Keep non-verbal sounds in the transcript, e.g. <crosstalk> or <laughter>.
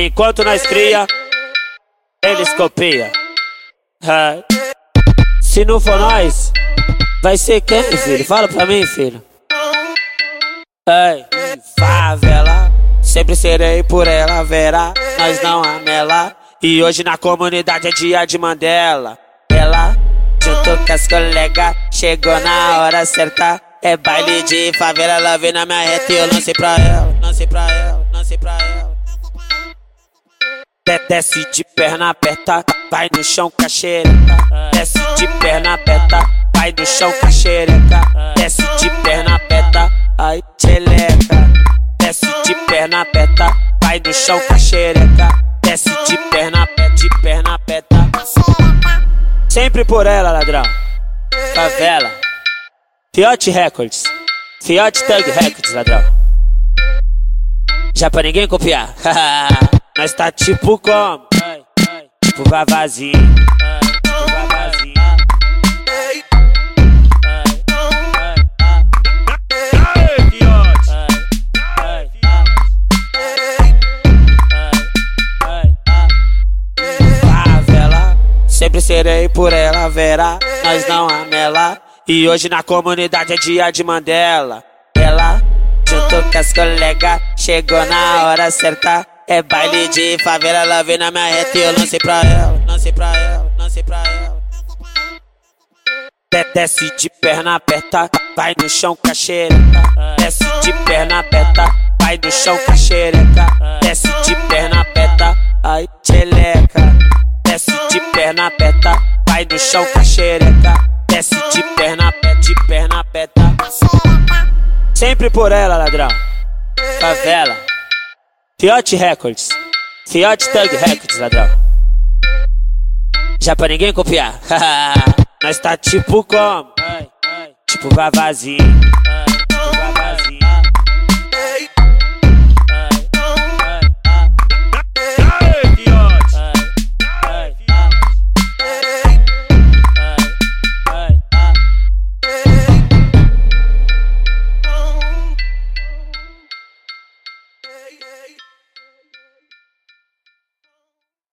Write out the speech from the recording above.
Enquanto nós cria, eles copia. É. Se não for nós, vai ser quem, filho? Fala pra mim, filho. Ei, favela, sempre serei por ela, verá, nós não anela. E hoje na comunidade é dia de Mandela. Ela, junto com as colegas, chegou na hora certa. É baile de favela, ela vem na minha reta e eu lancei pra ela, lancei pra ela, Desce de perna aperta, vai no chão com a xereca. Desce de perna aperta, vai no chão com a xereca. Desce de perna aperta, ai tcheleca. Desce de perna aperta, vai no chão com a xereca. Desce de perna aperta, de perna aperta. Sempre por ela, ladrão. Favela. Fiote Records. Fiote Tug Records, ladrão. Já pra ninguém copiar. <laughs> Nós tá tipo como? Vavazinho. Tipo vavazinho. Favela, sempre serei por ela, verá, nós não anela. E hoje na comunidade é dia de Mandela. Ela, junto com as colegas, chegou na hora certa. É baile de favela, ela vem na minha reta e eu lancei pra ela, lancei pra ela, lancei pra ela. Desce de perna aperta, vai no chão com. Desce de perna aperta, vai no chão com. Desce de perna aperta, ai tcheleca. Desce de perna aperta, vai no chão com. Desce de perna aperta, de perna aperta. Sempre por ela, ladrão. Favela. Fiote Records. Fiote Tug Records, ladrão. Já pra ninguém copiar. <laughs> Nós tá tipo como? Tipo vavazinho.